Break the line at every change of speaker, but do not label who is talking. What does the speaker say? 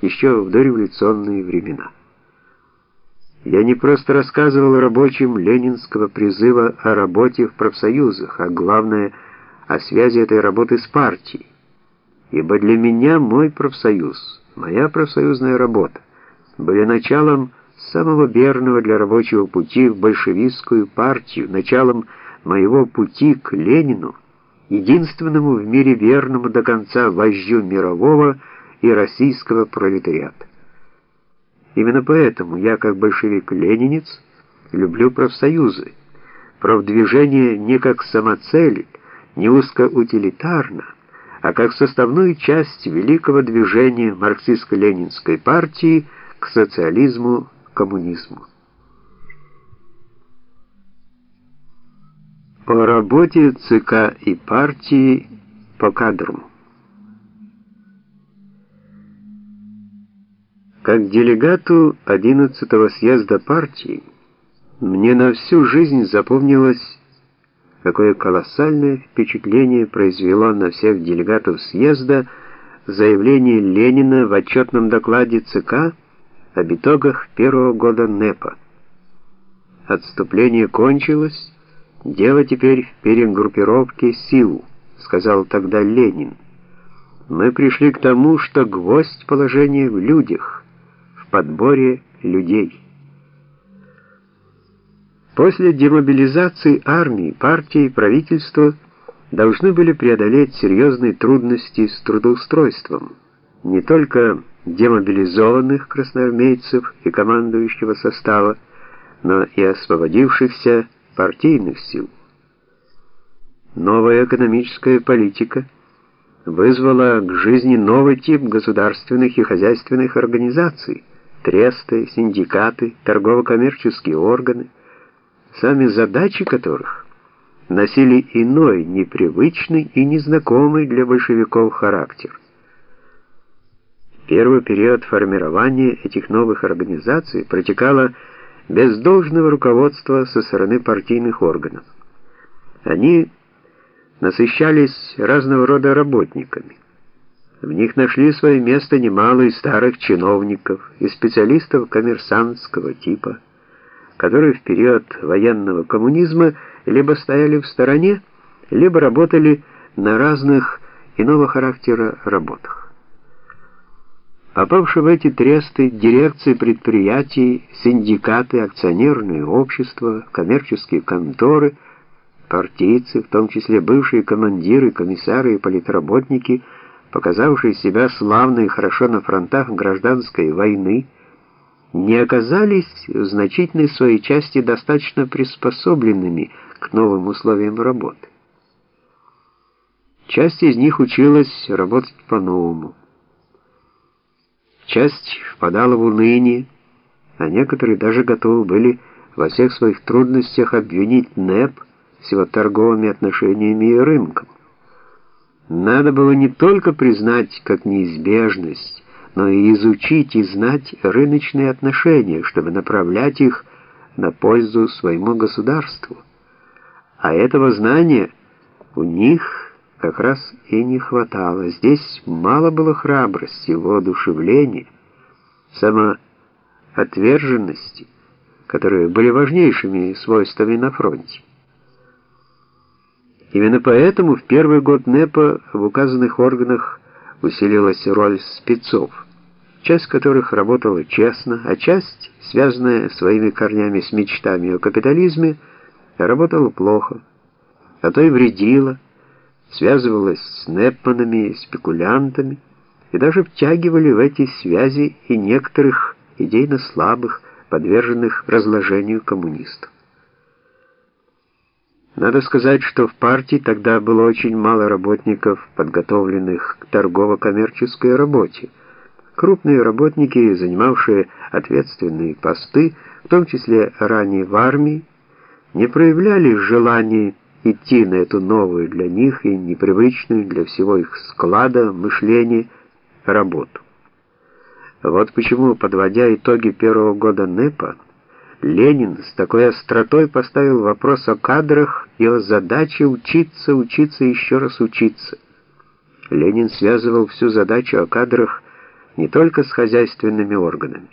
еще в дореволюционные времена. Я не просто рассказывал рабочим ленинского призыва о работе в профсоюзах, а главное – о связи этой работы с партией. Ибо для меня мой профсоюз, моя профсоюзная работа были началом самого верного для рабочего пути в большевистскую партию, началом моего пути к Ленину, единственному в мире верному до конца вождю мирового и российского пролетариата. Именно поэтому я, как большевик-ленинец, люблю профсоюзы, профдвижение не как самоцель, не узкоутилитарно, а как составную часть великого движения марксистско-ленинской партии к социализму, коммунизму. О работе ЦК и партии по кадрам. Как делегату 11-го съезда партии мне на всю жизнь запомнилось какое колоссальное впечатление произвело на всех делегатов съезда заявление Ленина в отчетном докладе ЦК об итогах первого года НЭПа. Отступление кончилось, дело теперь в перегруппировке сил, сказал тогда Ленин. Мы пришли к тому, что гвоздь положения в людях, подборе людей. После демобилизации армии, партии и правительства должны были преодолеть серьезные трудности с трудоустройством не только демобилизованных красноармейцев и командующего состава, но и освободившихся партийных сил. Новая экономическая политика вызвала к жизни новый тип государственных и хозяйственных организаций, тресты, синдикаты, торгово-коммерческие органы – сами задачи которых носили иной, непривычный и незнакомый для большевиков характер. Первый период формирования этих новых организаций протекало без должного руководства со стороны партийных органов. Они насыщались разного рода работниками. В них нашли свое место немало и старых чиновников, и специалистов коммерсантского типа, которые в период военного коммунизма либо стояли в стороне, либо работали на разных иного характера работах. Попавшие в эти тресты дирекции предприятий, синдикаты, акционерные общества, коммерческие конторы, партийцы, в том числе бывшие командиры, комиссары и политработники, показавшие себя славно и хорошо на фронтах гражданской войны, не оказались в значительной своей части достаточно приспособленными к новым условиям работы. Часть из них училась работать по-новому. Часть впадала в уныние, а некоторые даже готовы были во всех своих трудностях обвинить НЭП с его торговыми отношениями и рынком. Надо было не только признать как неизбежность, но и изучить и знать рыночные отношения, чтобы направлять их на пользу своему государству. А этого знания у них как раз и не хватало. Здесь мало было храбрости, воодушевления, самоотверженности, которые были важнейшими свойствами на фронте. Именно поэтому в первый год НЭПа в указанных органах усилилась роль спецов, часть которых работала честно, а часть, связанная своими корнями с мечтами о капитализме, работала плохо, а то и вредила, связывалась с непманами, спекулянтами, и даже втягивали в эти связи и некоторых идейно слабых, подверженных разложению коммунистов. Надо сказать, что в партии тогда было очень мало работников, подготовленных к торгово-коммерческой работе. Крупные работники, занимавшие ответственные посты, в том числе ранее в армии, не проявляли желания идти на эту новую для них и непривычную для всего их склада мышления работу. Вот почему, подводя итоги первого года НЭПа, Ленин с такой остротой поставил вопрос о кадрах и о задаче учиться, учиться и еще раз учиться. Ленин связывал всю задачу о кадрах не только с хозяйственными органами.